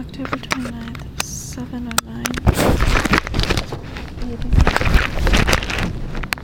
October 29th, 709. one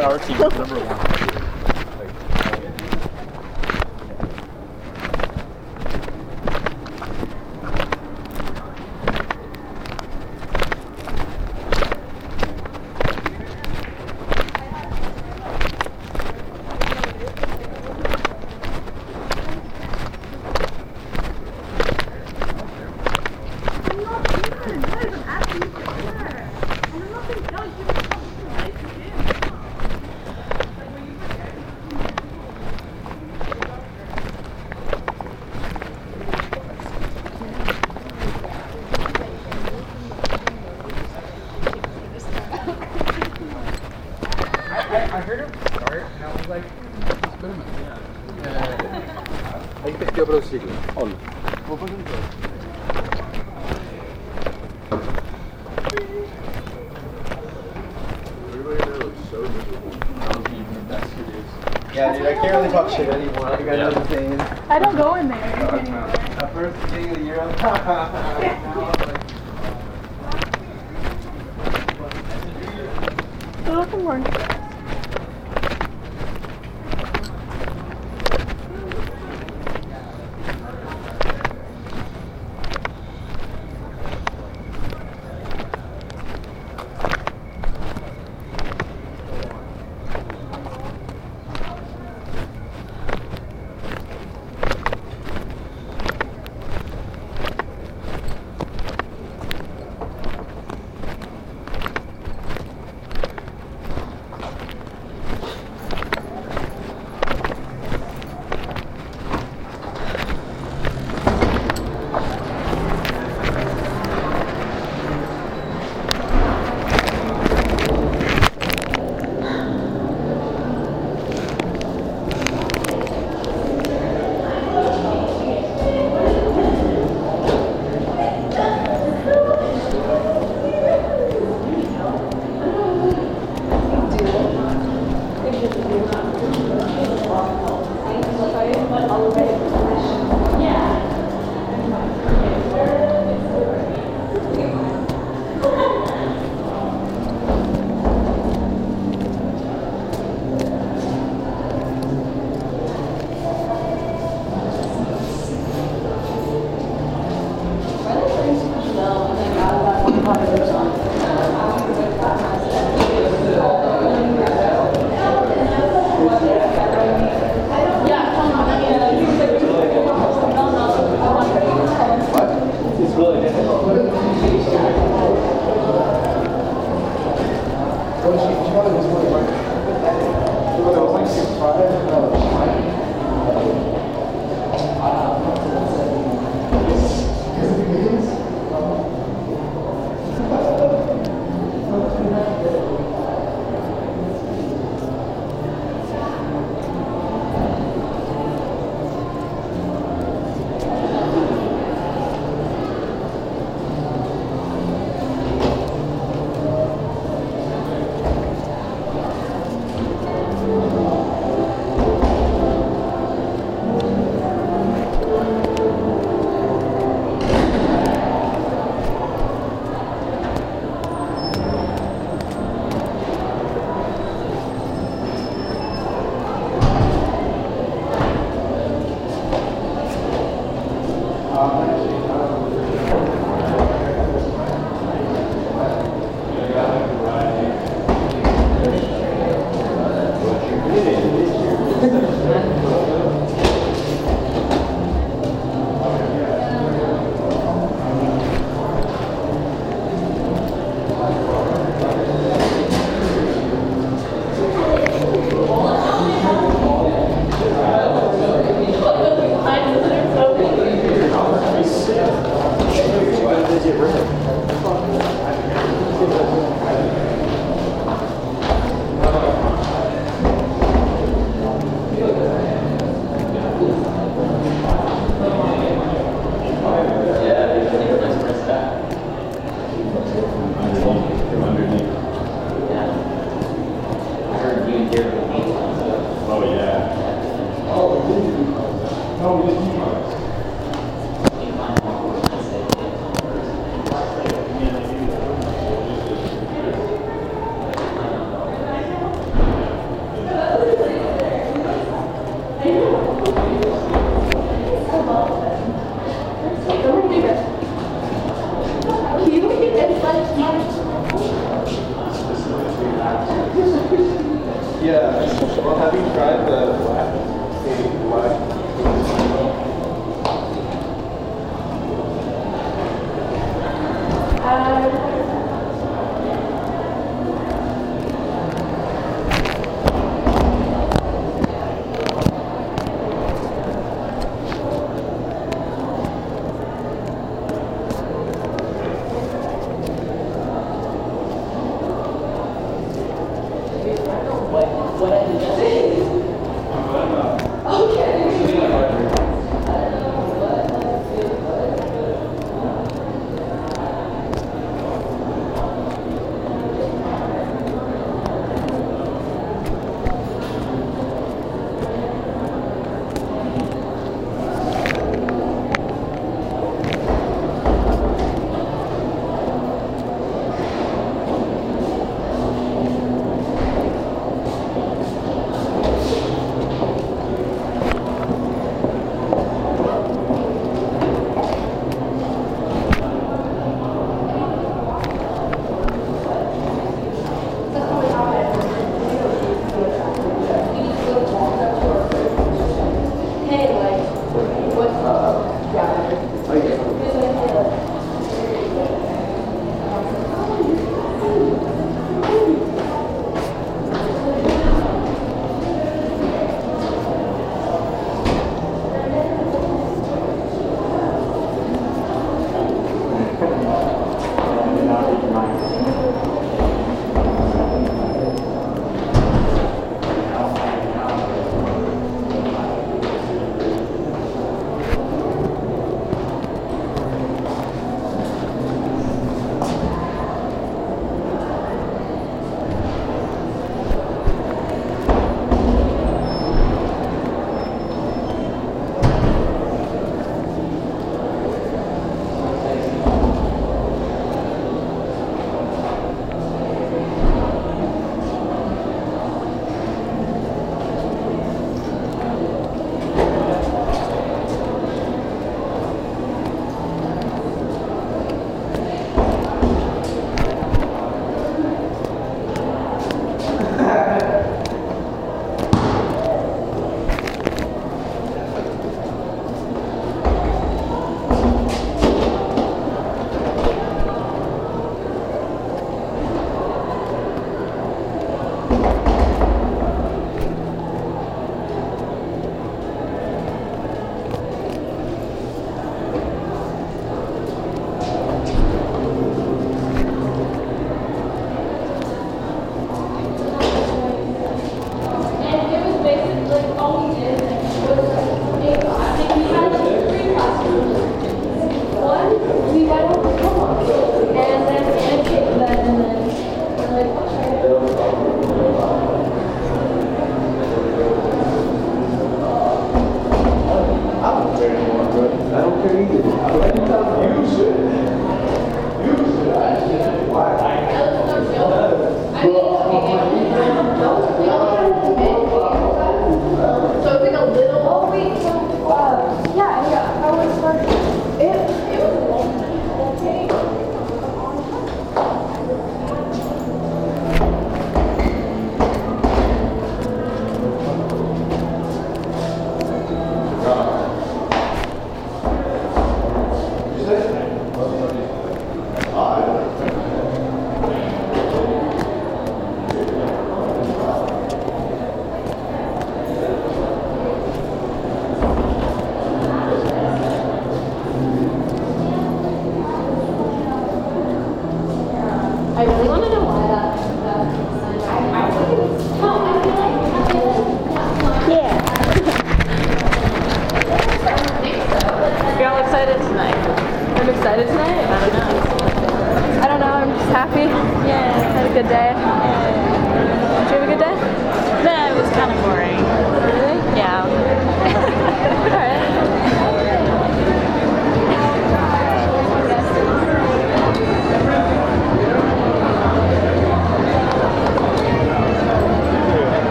our team, number one. I heard him start, and I was like, just put him in. Yeah. Hay que prosigue. On. Yeah, dude, I can't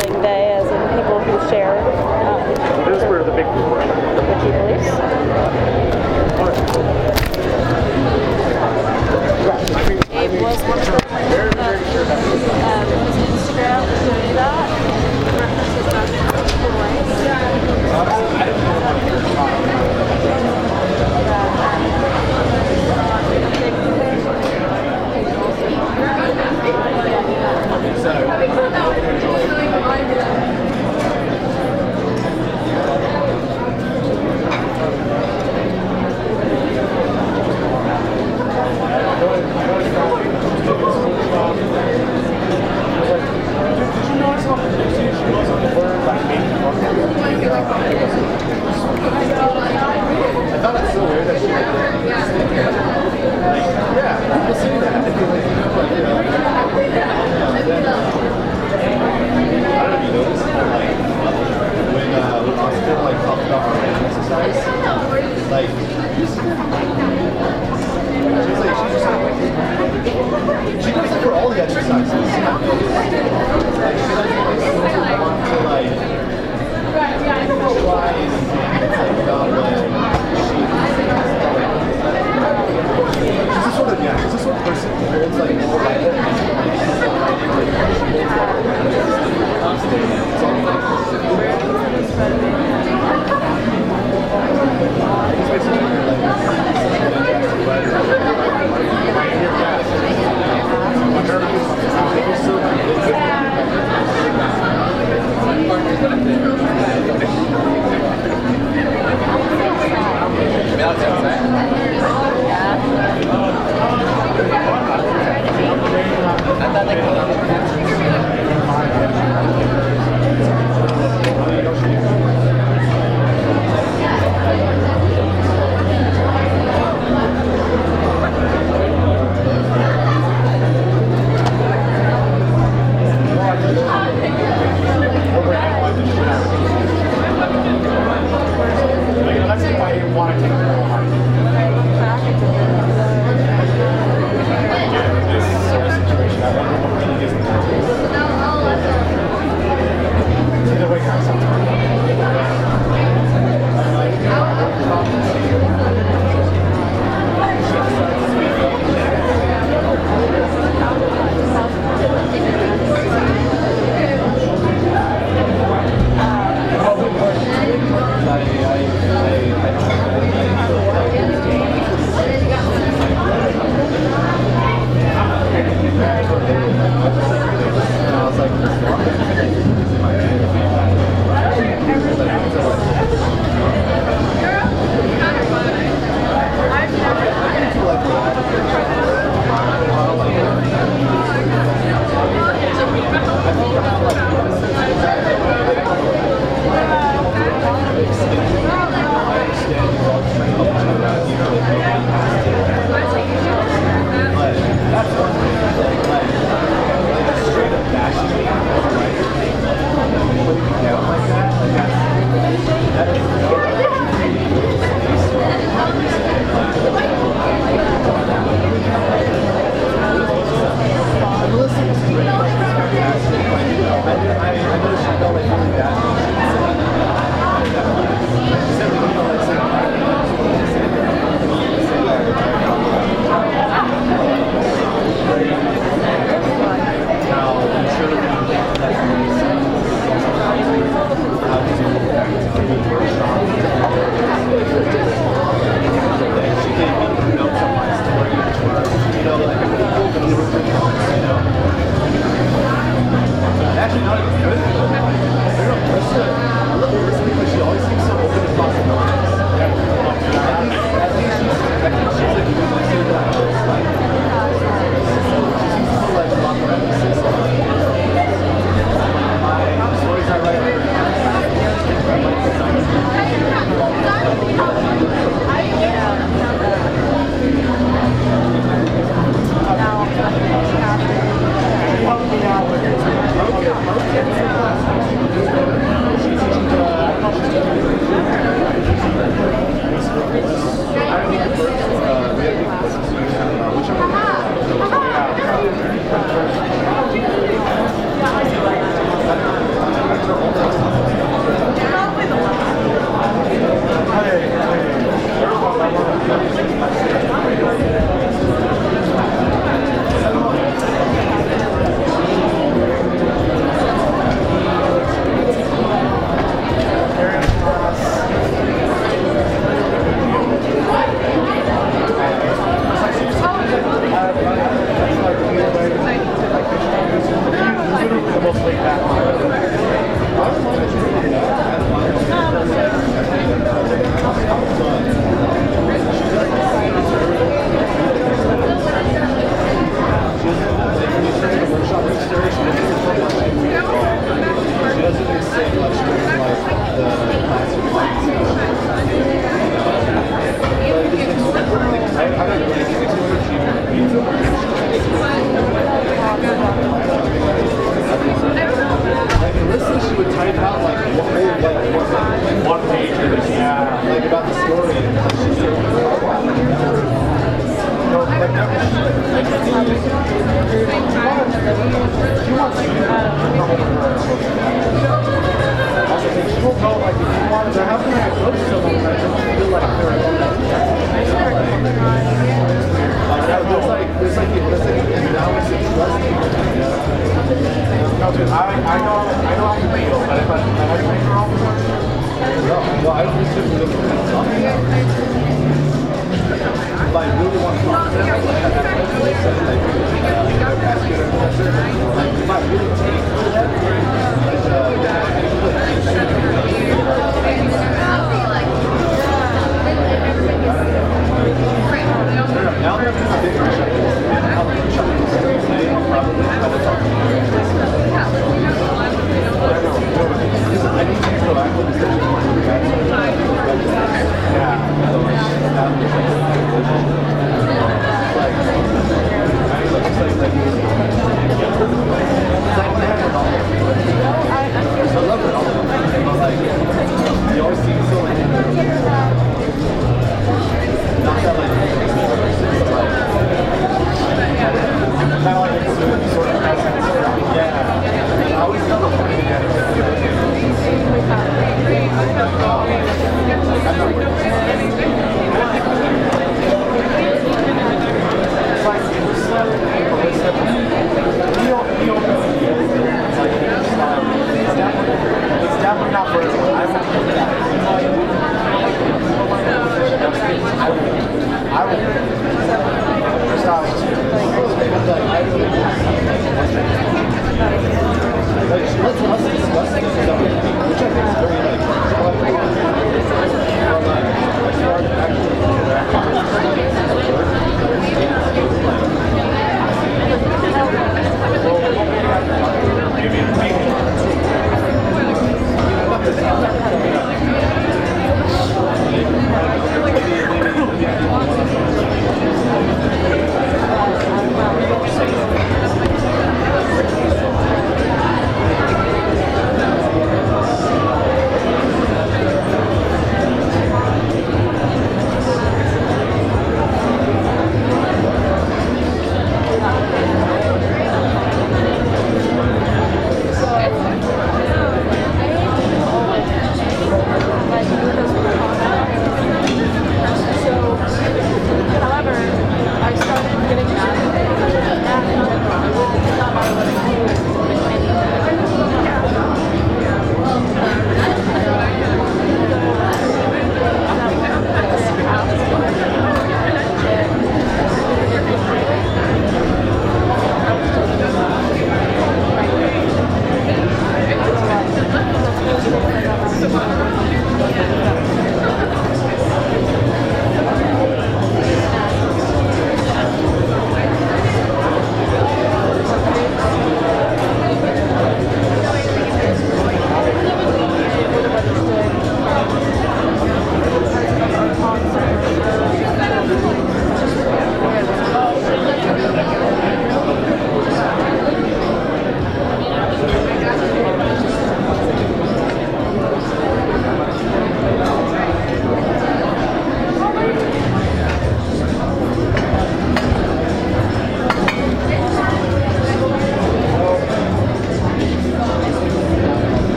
same they as people who share. Um, this the big group.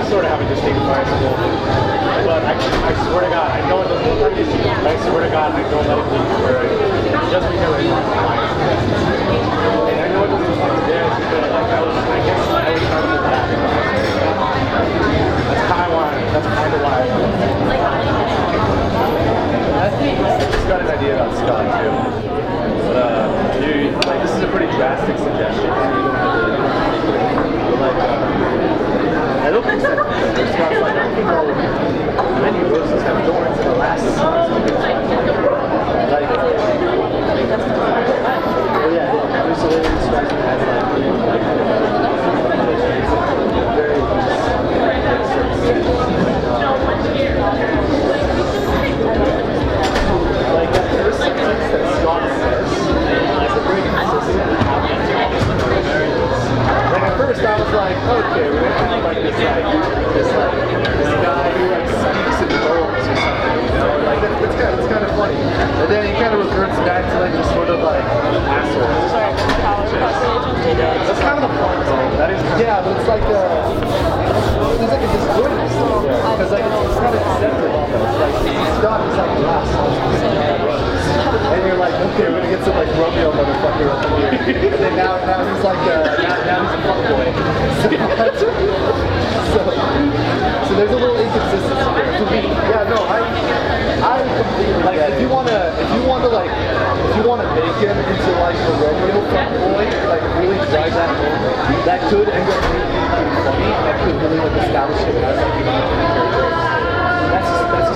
I sort of have a distinct school, but I, I swear to God, I look like it, I swear to God, I don't let it for just because I want to And I know it doesn't look like this, but like I was, I guess I was trying to. That's kind of why, that's kind of why. I just got an idea about Scott too. But uh, you like this is a pretty drastic suggestion. Don't to. Like, uh, I don't think Scott's like I think all many roses have thorns the last. Like, oh yeah, Willis describes it like, like very. Like that first sentence that Scott says is a very consistent First I was like, okay, we're gonna have like this like this like this guy who like speaks in poems or something, you know? Like that, that's kind of it's kind of funny. And then he kind of reverts back to like this sort of like asshole. That's kind of the point though. That is yeah, but it's like uh, a there's like a disjointness because like it's, it's kind of deceptive almost. Like Scott is like last. And you're like, okay, we're gonna get some like Romeo motherfucker up in here. And then now, now he's like, uh, now, now he's a fuckboy. So, so, so there's a little inconsistency there. To me, yeah, no, I, I completely like if you wanna, if you wanna like, if you wanna make him into like a Romeo fuckboy, like really drive that home, that could end up being funny. That could really like establish him as like a character. That's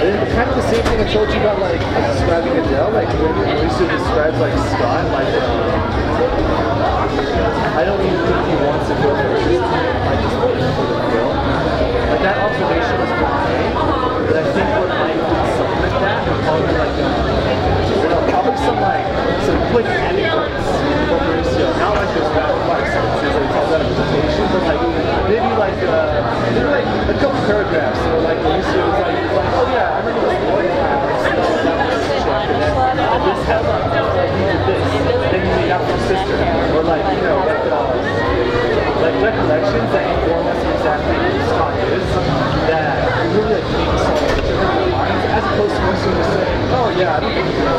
and kind of the same thing I told you about like describing Adele, like when Lisa describes like Scott, like uh, I don't even think he wants to go this I. Like that observation was okay, but I think what might supplement that like uh, probably some like some quick anecdotes this rapid sentences that he calls out a presentation, but like maybe like uh, maybe like a couple paragraphs where like Mauricio was like, like oh yeah, I remember this boy you that this and this happened. This. Then he made out with sister. Or like, you know, like uh, like recollections that inform us exactly who Scott is that really like as opposed to just saying, oh yeah, I don't think you know.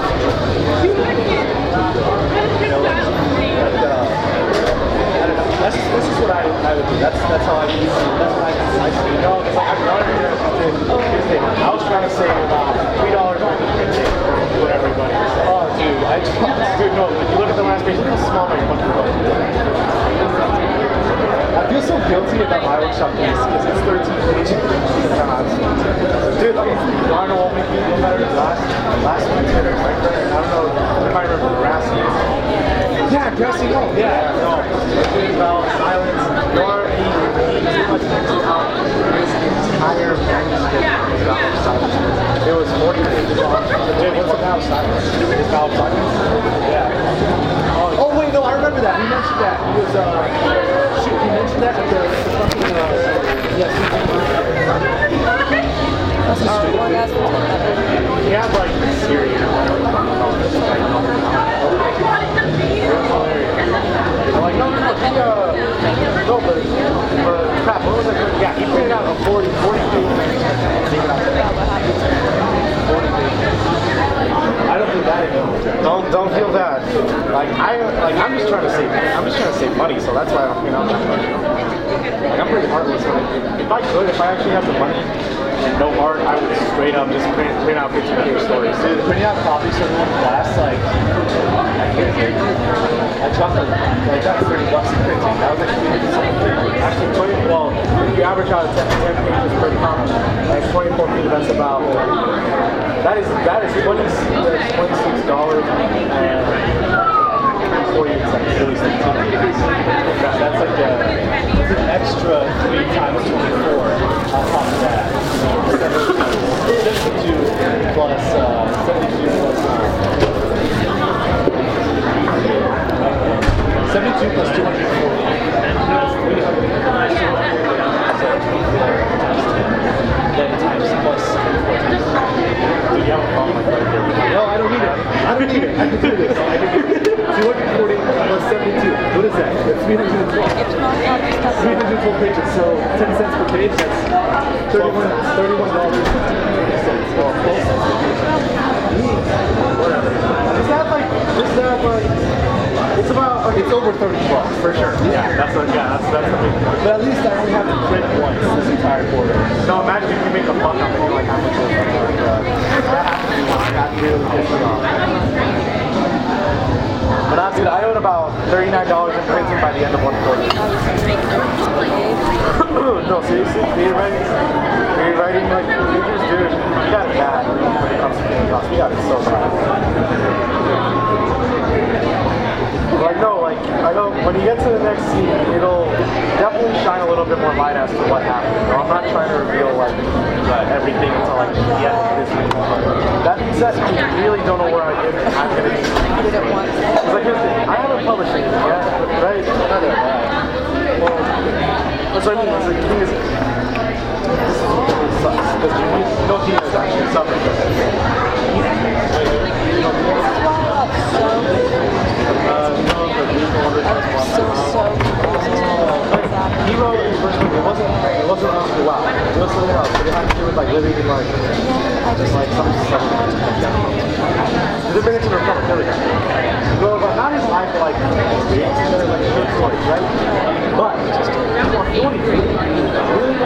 You know, but, uh, I don't know. That's this is what I, I would do. That's that's how I use That's what I I know, because like I'm not here Tuesday. I was trying to save about three dollars on the printing. What everybody was saying. Oh, dude, I just dude, no. If you look at the last page, look how small my fucking book is. I feel so guilty about my workshop piece because it's 13 pages. Dude, okay, Darno won't make me feel better. Last, last week's hitter, right there. I don't know if I remember Grassy. Yeah, Grassy, no. Yeah, no. It's about silence. Nor he, he pretty much mentioned how his entire manuscript is about silence. It was 40 pages long. Dude, what's about silence? It's about silence? Yeah. Oh, oh, wait, no, I remember that. He mentioned that. He was, uh, shoot, he mentioned that at the, the fucking, uh, yeah, that's a straight One up. has to take that. He had like Syrian or whatever. I'm like, no, no, no, he, uh, no, but, but crap, what was I doing? Yeah, he printed out a 40, 40 page manuscript. 40 pages. I don't do that anymore. Don't don't feel bad. Like I like I'm just trying to save I'm just trying to save money, so that's why I don't print out that much. Like I'm pretty heartless. Like, if I could, if I actually have the money and no art, I would straight up just print print out 50 page stories. Dude, printing out copies for one class, like I can't hear you. I dropped like, like that's 30 bucks in printing. That was like actually 20 well if you average out 10, 10 pages per copy, like 24 feet, that's about that is that is 20 that's 26 dollars and you it's like really that, that's like a, it's an extra three times 24 on top of that. 72 plus, uh, 72 plus, uh, 72 plus 240. That's 300. Then times plus. Dude, you have a phone like right here. No, I don't need it. I don't need it. I can do this. I can do it. 240 plus 72. What is that? That's 312. It's not not just us. 312 pages, so 10 cents per page, that's 31 $31. Well, close. Whatever. Is that like, is that like, it's about, okay, it's over 30 bucks, for sure. Yeah, that's a, yeah, that's, that's the big point. But at least I only have to print once this entire quarter. No, imagine if you make a buck off it, like how much is it? Like, uh, that has to be one, that really pisses off. But that's good. I own about $39 in printing by the end of one quarter. no, seriously, creative writing, creative writing, like, pages, dude, you got it bad when it comes to creative costs. We got it so bad. Like, no, like, I know when you get to the next scene, it'll definitely shine a little bit more light as to what happened. You I'm not trying to reveal, like, uh, everything until, like, the end of this week. That said, I really don't know where I am. Gonna be. it. It's like, here's the thing. I haven't published anything yet, right? Well, that's what I mean. It's like, the thing is, this is really sucks. Because you you know Tina is actually suffering from this. You know, So uh, you know, the legal order I was so so He wrote his first book. It wasn't. It wasn't school out. It was something else. But it had to do with like living in like, just like some stuff. Did it bring it to the Republic? There we go. Well, but not his life, like, uh, like good stories, right? But want to really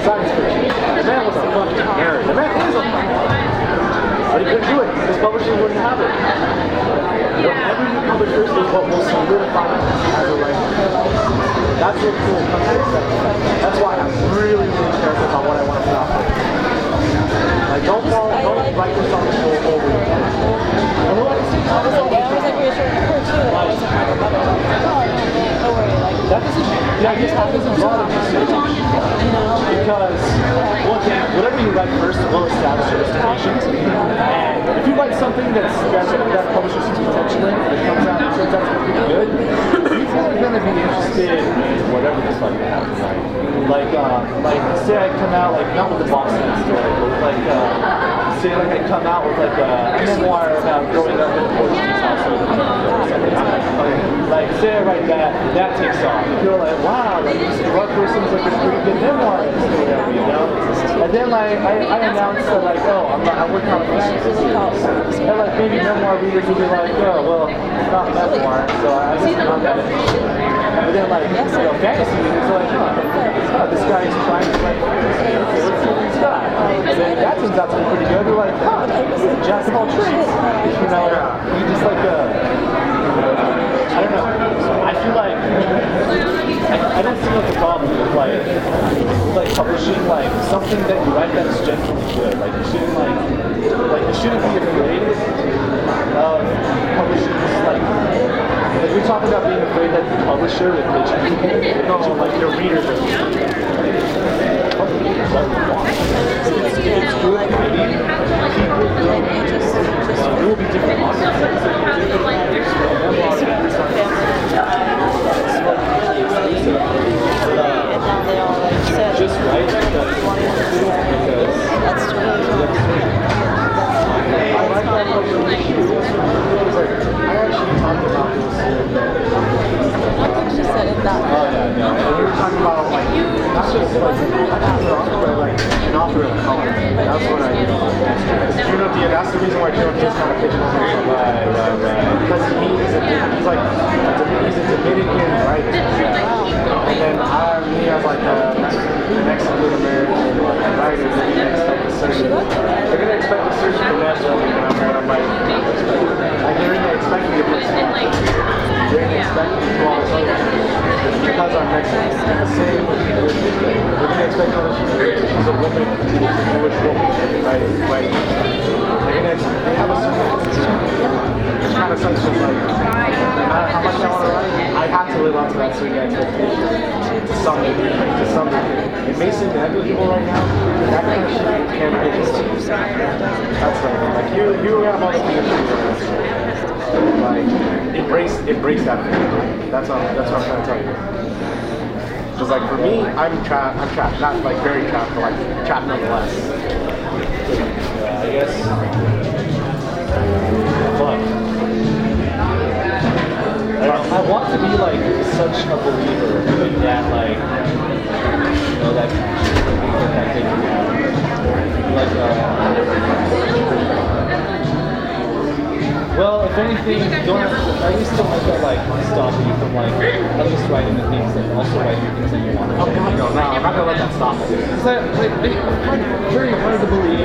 science fiction. The man was a fucking nerd. The man is a fucking nerd. But he couldn't do it. His publishers wouldn't have it. Every new publisher is what will solidify as a writer. That's what's cool. That's why I'm really, really careful about what I want to put out. Like, don't fall, don't write yourself into a hole where you can't. And what I was like, I don't worry. Like, that doesn't, yeah, guess that doesn't bother me so. Because, well, whatever you write first will establish your expectations. If you write something that's, that's that publisher sees potential in, comes out and turns out to be good, people are going to be interested in whatever the fuck you have. Like, uh, like, say I come out, like, not with the Boston story, but with, like, uh, say, like, I come out with, like, a, a memoir about growing up in a Like, say I write that, takes off. You're like, wow, like, this drug person's like a pretty good memoir whatever, you know? And then, like, I, I announce that, like, oh, I'm, not, I'm working on a. And, like, maybe memoir readers will be like, oh, well, it's not memoir, so I I'm not that. But then, like, you know, fantasy readers are like, huh, huh, this guy is trying to write fantasy. Okay, let's see what he's got. And then that turns out to be pretty good. They're like, huh, this is Jack of all trades. You know, you just like, uh, I don't know. I feel like I, I don't see like a problem with like like publishing like something that you write that is genuinely good. Like you shouldn't like like you shouldn't be afraid of publishing like like we're talking about being afraid that the publisher will pitch you. No, like your readers are it's, good, people will, uh, it will be different. and now they all like said, Just right because, because that's totally Like I actually talked about this. I don't think she said it that Oh yeah, no. And we were talking about like not just like an author, but like an author of color. That's what I do. You know, the, that's the reason why just kind of pigeonholes himself. Right, right, right. Because he's a, he's like he's a Dominican writer. And then I, me as like a Mexican American writer, they didn't expect a certain. They're gonna expect a certain finesse from me when I'm. I'm like, I hear they expect me to put some. They didn't expect because I'm Mexican. The same with with They didn't expect her to she's a woman, she's a Jewish woman, right? Right? They're gonna, they have a certain kind of sense of like, matter how much I want to write, I have to live up to that certain expectation to some degree. To some degree. It may seem negligible right now, but that kind of shit can make it. That's right. Like you, you have all the things Like it that. That's all. That's what I'm trying to tell you. Because like for me, I'm trapped. I'm trapped. Not like very trapped, but like trapped nonetheless. I guess. Fuck. I, want to be like such a believer in that, like, you know, that that. Like, uh, well, if anything, don't to, at least don't let that like stop you from like at least writing the things and also writing the things that you want to Oh God, no, no, I'm not gonna let that stop me. because I, like, I, I'm very hard to believe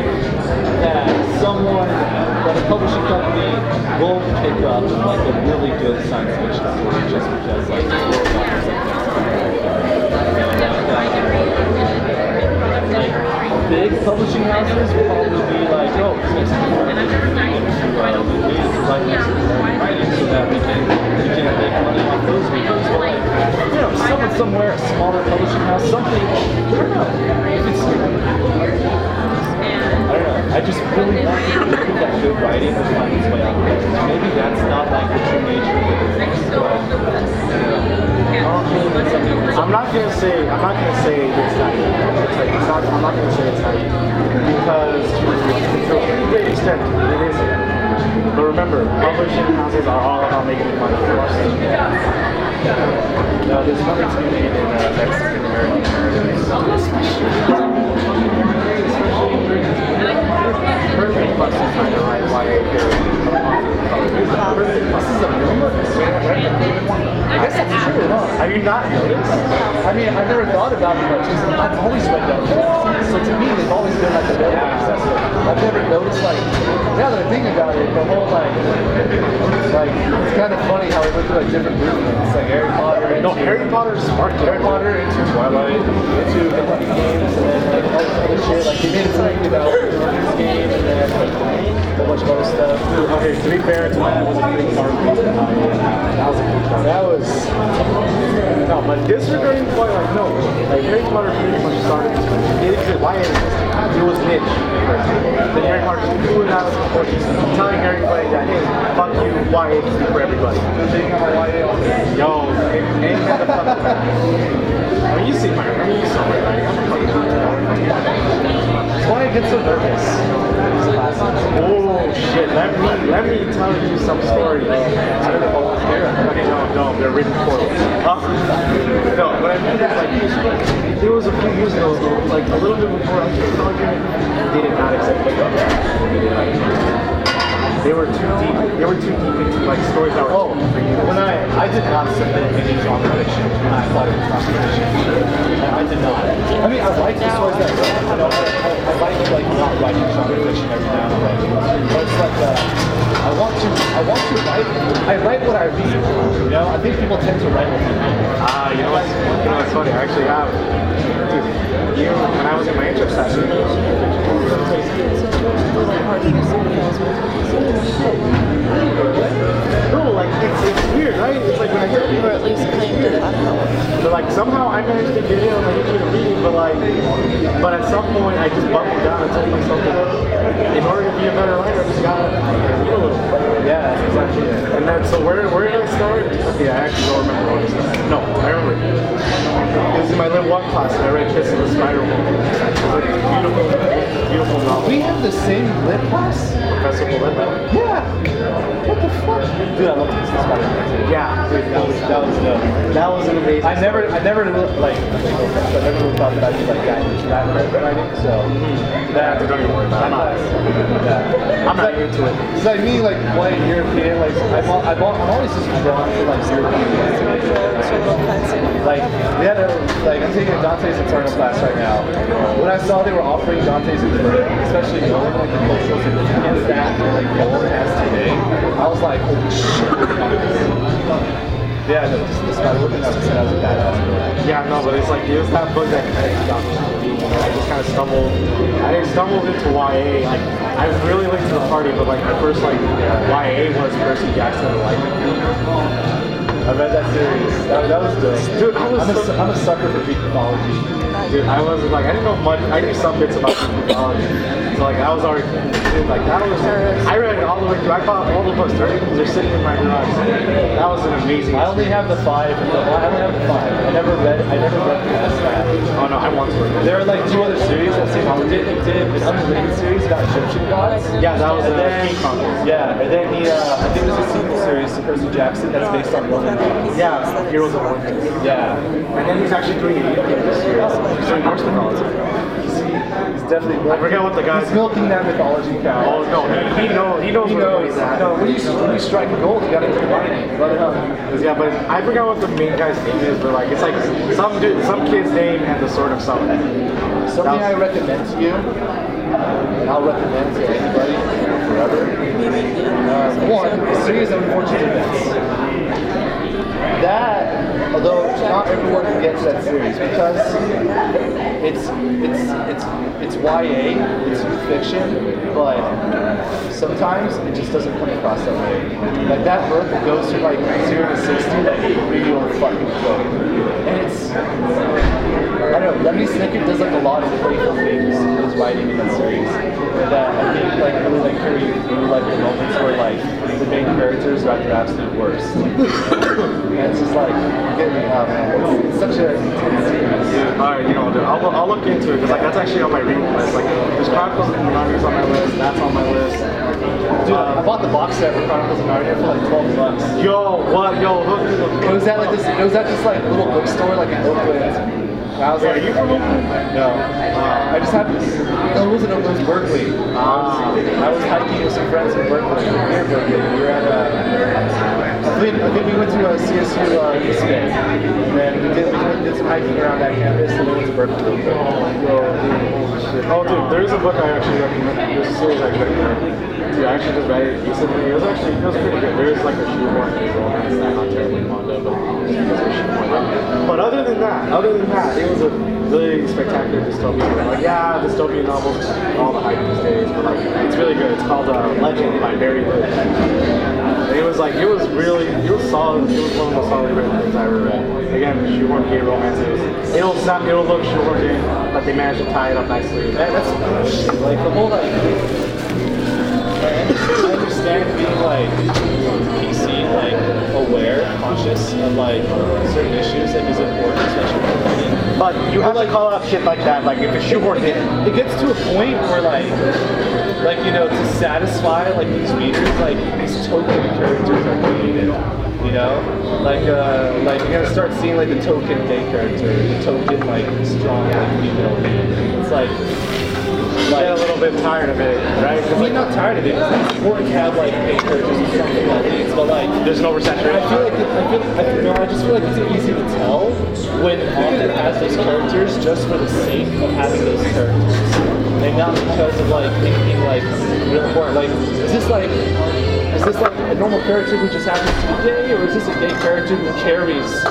that someone, that a publishing company won't pick up like a really good science fiction story just because like the world offers something. Like, big publishing houses will probably be like, oh, this makes it more interesting to uh, the readers to write next to the writing so that we can, we can make money off those readers. But like, you know, someone somewhere, a smaller publishing house, something, I don't know. It's, I don't know. I just really want to believe that good writing will find its way out there. Maybe that's not like the true nature of business, but I don't know. It's something that's I'm not gonna say I'm not gonna say it's not it's like it's not I'm not gonna say it's not because to a great extent it is but remember publishing houses are all about making money for us No, there's money to be made in uh, Mexican American I. Guess that's true, huh? have you not noticed I mean, I've never thought about it much always read them. So to me, they've always been like available and accessible. I've never noticed like, now that I think about it, the whole like, like it's kind of funny how we went through like different movements, like Harry Potter. no Harry Potter sparked Harry Potter into Twilight, into the Hunger Games, and then like all this other shit. Like they made a movie about Hunger Games, and then a whole bunch of other stuff. Oh, okay to be fair to uh, that was a big of it that was a part That was No, but disregarding Twilight, no. Like Harry Potter pretty much started. It existed. Why it existed? It was niche. first. Then Potter just blew it out of telling everybody that hey, fuck you, YA is for everybody. Yo, ain't that the fuck? I mean, you see my, I mean, you saw my writing. That's why I get so nervous. Oh shit! Let me let me tell you some stories. I don't know if I to. Okay, no, no, they're written poorly. Huh? No, what I mean is like it was a few years ago, like a little bit before I was college, they did not accept me. They were too deep. They were too deep into like stories that were Oh, for you. when I I did not submit any genre fiction when I applied for competition. I, I did not. I mean, I like the stories that I wrote. I, I like like not writing genre fiction every now and then, but it's like uh, I want to I want to write. I write what I read. You know, I think people tend to write what they read. Ah, you know what's you know what's funny? I actually have. When I was in my intro session, no, like it's, it's weird, right? It's like when I hear people at least claim to have. But like somehow I managed to get in on the YouTube reading, but like, but at some point I just buckled down and told myself that in order to be a better writer, I just gotta read a little. Yeah, that's exactly it. And then so where where did I start? Okay, I actually don't remember what I started. No, I remember. It was in my Live One class, and I read Kiss of the Spider Woman. It was like a beautiful, beautiful novel. We have the same lit class. Professor Belinda. Yeah. What the fuck? Dude, I love this Spider-Man too. Yeah, dude, That was that was dope. that was an amazing. I never, I never like, I never really thought that I'd be like that into mm-hmm. that writing. So Yeah, dude, don't even worry about it. I'm not. yeah. I'm not into it. It's like me, like playing European. Like I'm, al- I'm, al- I'm always just drawn to like European literature. Like we had a, like I'm taking Dante's Inferno class right now. When I saw they were offering Dante's Inferno, especially knowing like the cultural significance that like Poland has today, I was like, holy shit. Yeah, no, just the Spider Woman. That was, a badass. Yeah, no, but it's like it was that book that down to me. I just kind of stumbled. I stumbled into YA. Like I was really late to the party, but like my first like YA was Percy Jackson like I read that series. That, that was dope. Dude, I was I'm a, so- su- I'm a sucker for Greek mythology. Dude, I was like, I didn't know much. I knew some bits about mythology. So like, I was already, like that was. I read it all the way through. I bought all the books. They're, sitting in my garage. That was an amazing. I only have the five. The, I only have the five. I never read. I never read past that. Oh no, I want to. There are like two other series that. Holland did. He did an unrelated series about Egyptian gods. Yeah, that was And uh, then- King. Yeah, and then he, uh, I think there's a sequel series to Percy Jackson that's based on Roman gods. Yeah, Heroes of Olympus. Yeah, And then he's actually doing it this year. He's doing Norse mythology. Definitely. I forget what the guy's. He's milking that mythology cow. Oh no, he, he knows. He knows. He knows. No, when you, when you strike gold, you gotta keep mining. Let it up. Yeah, but I forgot what the main guy's name is, but like it's like some dude, some kid's name and the sort of something. Something I recommend to you, and I'll recommend to anybody forever. Uh, one, series of unfortunate events. That, although not everyone can get to that series because it's it's it's it's YA, it's fiction, but sometimes it just doesn't come across that way. Like that book goes from like zero to sixty like real fucking book, and it's I don't know. Lemony Snicket does like a lot of playful things in his writing in that series that I think like really like carry you through like the moments where like the main characters are at their absolute worst. and it's just like getting man, it's, it's such a intense series. All right, you know, dude, I'll, I'll look into it because like that's actually on my reading list. Like there's Chronicles of Narnia's on my list. That's on my list. Dude, uh, I bought the box set for Chronicles of Narnia for like 12 bucks. Yo, what? Yo, the. It was at like this. It was at this like little bookstore like in Oakland. And I was Wait, like, are you from Oakland? No, I just happened. No, it wasn't Oakland. It was Berkeley. Ah. I was hiking with some friends in Berkeley. Near Berkeley. We were at a. I think, I think we went to a CSU uh, East Bay. And then we did, we did some hiking around that campus, and then we went to Berkeley. real quick. Yo, dude. Oh, dude, there is a book I actually recommend. There's a series I recommend. Dude, I actually just read it recently. It was actually, it was pretty good. There is like a shoehorn romance that not terribly manga, but. But other than that, other than that, it was a really spectacular dystopian. Like, yeah, dystopian novels, all the hype these days, but like, it's really good. It's called uh, Legend by Barry. It was like, it was really, it was solid. It was one of the most solidly written things I ever read. Again, shoehorn gay romance. It was, it'll sound, it'll look shoehorned in, but they managed to tie it up nicely. That, that's. Like the whole like. Like PC, like aware, conscious of like certain issues that is important, especially for women. But you have to call out shit like that, like if it's shoehorned in. It gets to a point where like, like you know, to satisfy like these readers, like these token characters are created. You know, like uh, like you're gonna start seeing like the token gay character, the token like strong like female. It's like. Get a little bit tired of it, right? 'Cause, I mean, not tired of it. It's important to have like characters with strong female leads, but like there's no I feel like it, I feel, I feel, no, I just feel like it's easy to tell when author has those characters just for the sake of having those characters, and not because of like anything like real important. Like, is this like is this like a normal character who just happens to be gay, or is this a gay character who carries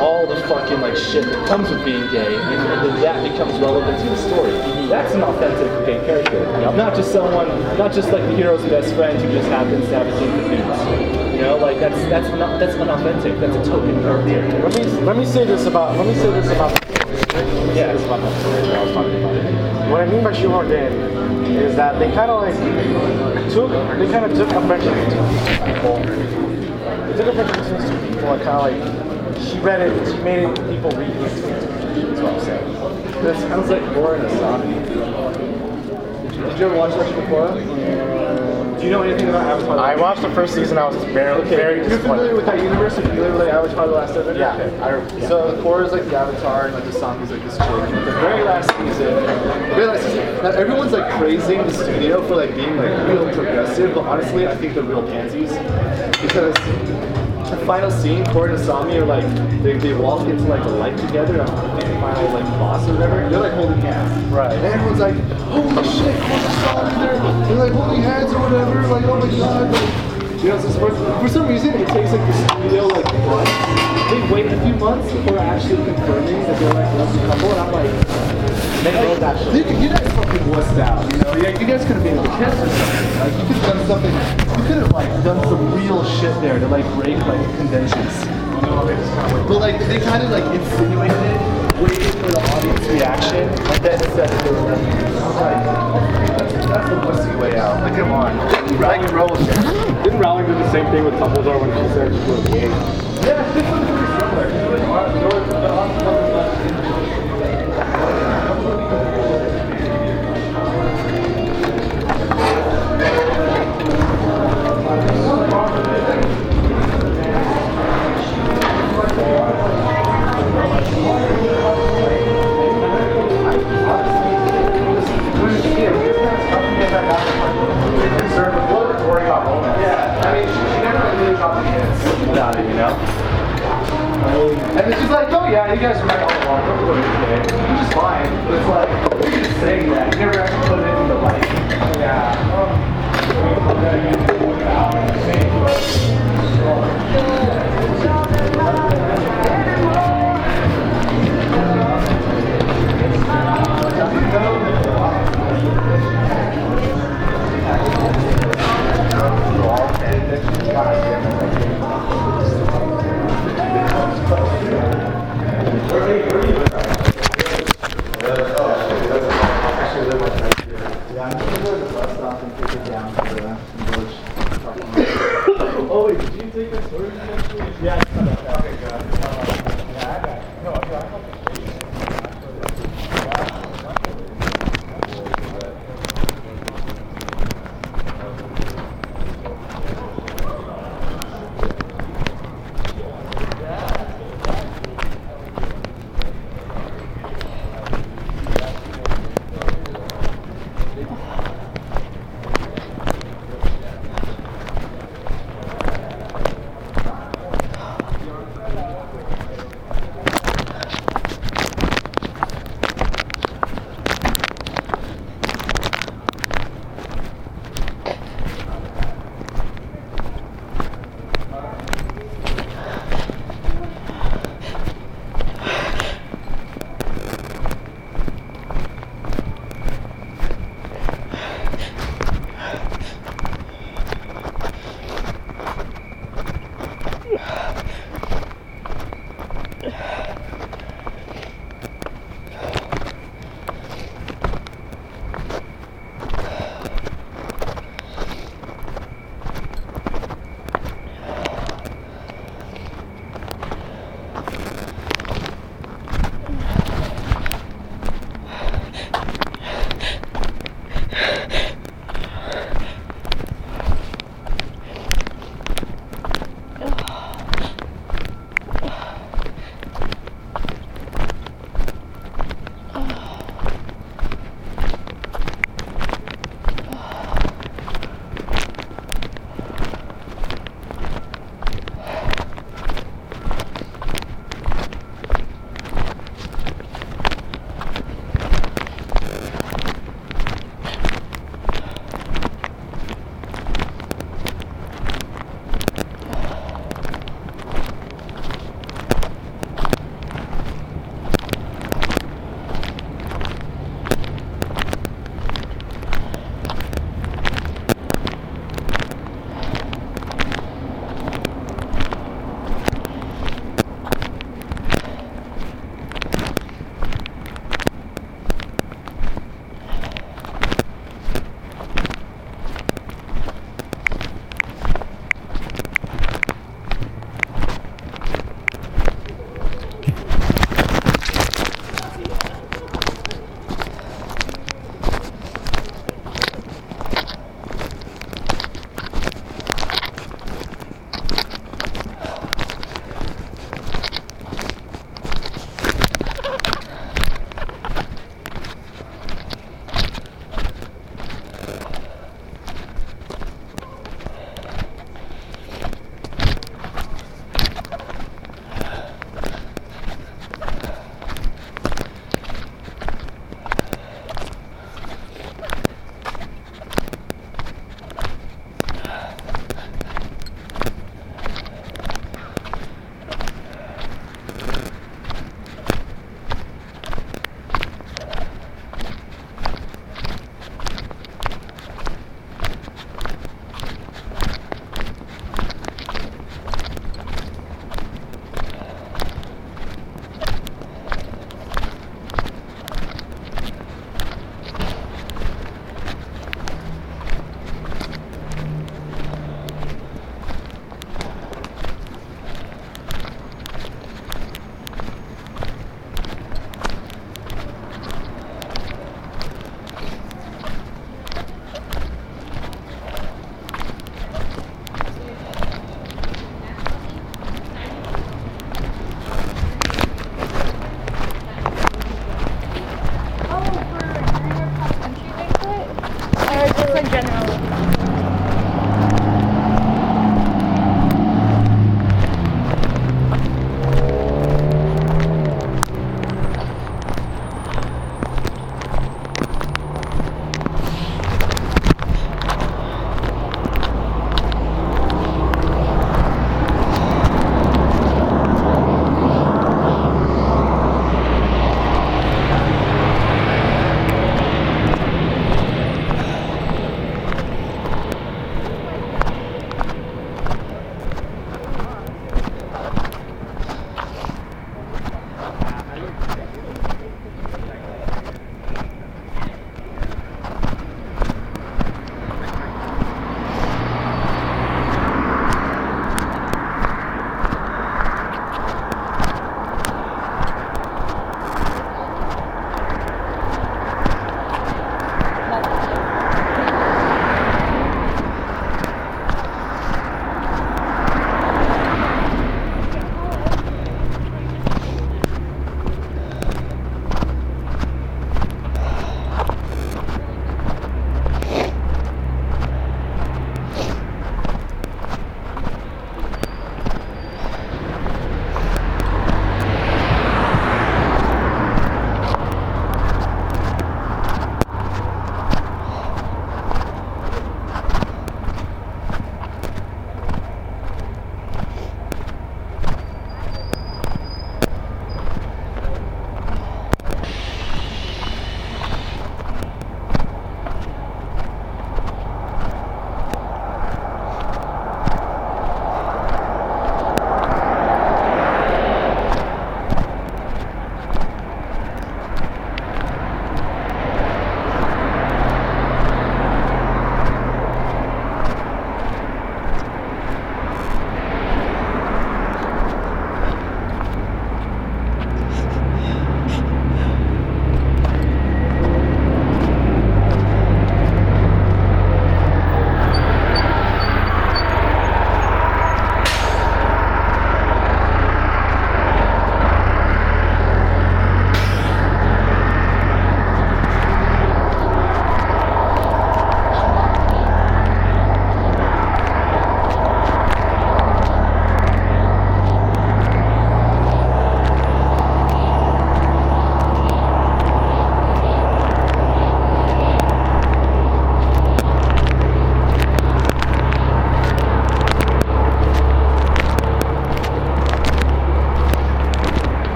all the fucking like shit that comes with being gay, and, and then that becomes relevant to the story? That's an authentic gay character, not just someone, not just like the hero's best friend who just happens to have a for dudes. You know, like that's that's not that's unauthentic. That's a token character. Let me let me say this about let me say this about Yeah. this about that story that I was talking about. What I mean by shoehorned in is that they kind of like took they kind of took a friendship between two people. They took a friendship between two people and kind of like she read it she made it people read it. That's what I'm saying. That sounds like Korra and Asami. Did you ever watch that before? Do you know anything about Avatar? I watched the first season. I was barely very You're familiar with that universe? Are you familiar with like Avatar: The Last Airbender? Yeah, Okay. I- yeah. So Korra is like the Avatar, and like the song is like this chick. The very last season, the very last season. Now everyone's like praising the studio for like being like real progressive, but honestly, I think they're real pansies because the final scene, Korra and Asami are like they, they walk into like the light together. The final like boss or whatever. They're like holding hands. Right. And everyone's like, holy shit, Korra and they're, they're like holding hands or whatever. Like oh my god. Like, You know, so for, for some reason it takes like this studio like months. They wait a few months before actually confirming that they're like a couple, and I'm like, like, you, you guys fucking wussed out, you know? Yeah, you guys could have been a kids or something. Like, you could have done something. You could have like done some real shit there to like break like conventions. But like they kind of like insinuated it, waiting for the audience reaction, and then said they were like, that's, the pussy way out. Like, come on, like roll with it. Didn't Rowling do the same thing with Dumbledore when she said she was gay? Yeah, this one's pretty similar. About it, you know? And it's just like, oh yeah, you guys are right all along. Don't worry, okay. Which is fine. But it's like, you're just saying that. You never actually put it into the light. Yeah. Oh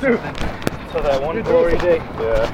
Dude. so that one glory day. Yeah.